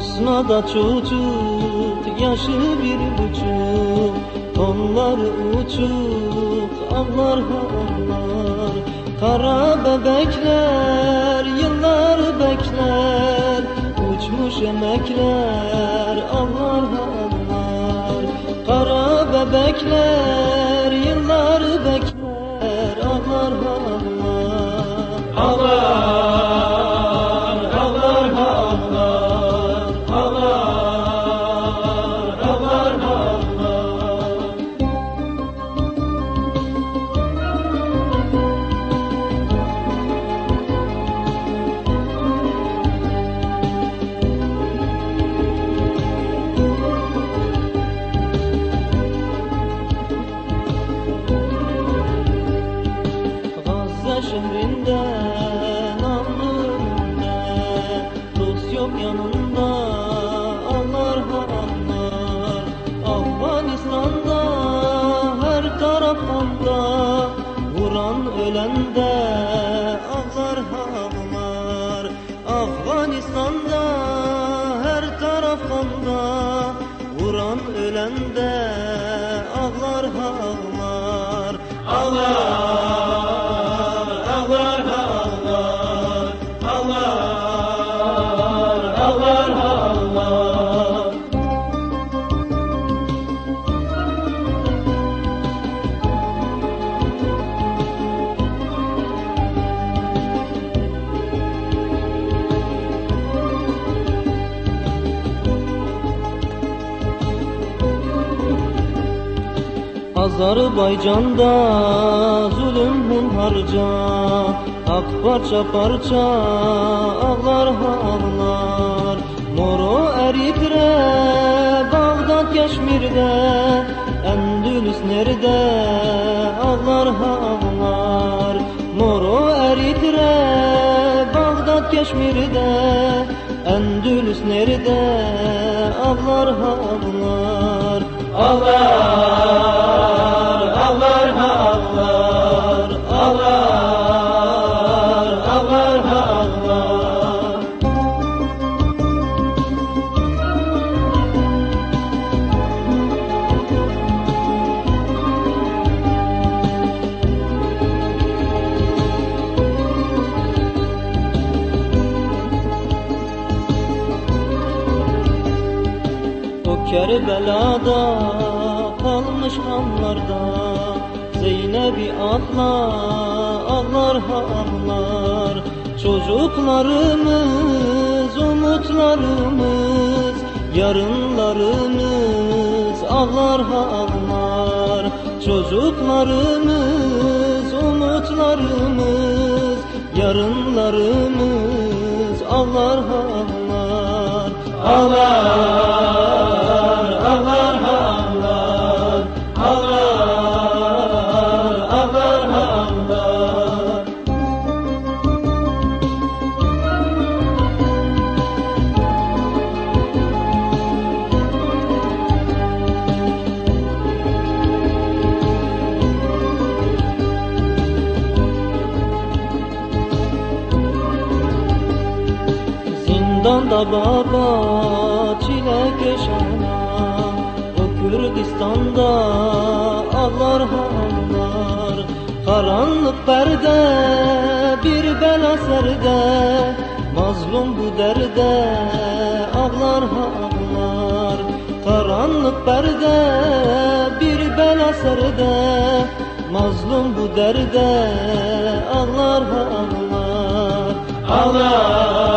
Husnada çocuk yaşı bir buçuk. Kolları uçuk ağlar ağlar Kara bebekler yıllar bekler. Uçmuş emekler ağlar ağlar Kara bebekler Namlında Dost yok yanında ağlar ağlar Afganistan'da her taraf Vuran ölende ağlar ağlar Afganistan'da her taraf Vuran ölende Azerbaycan'da zulüm hunharca Ak parça parça ağlar ağlar. Moro Eritre, Bağdat Keşmir'de Endülüs nerede? Ağlar ağlar. Moro Eritre, Bağdat Keşmir'de Endülüs nerede? Ağlar ağlar Ağlar, ağlar, Kerbela'da kalmış kanlarda Zeynep'i atla ağlar ağlar. Çocuklarımız, umutlarımız Yarınlarımız ağlar ağlar. Çocuklarımız, umutlarımız Yarınlarımız ağlar ağlar Zindanda baba çile keşana O Kürdistan'da ağlar ağlar Karanlık perde bir bela serde Mazlum bu derde ağlar ağlar Karanlık perde bir bela serde Mazlum bu derde ağlar ağlar Ağlar,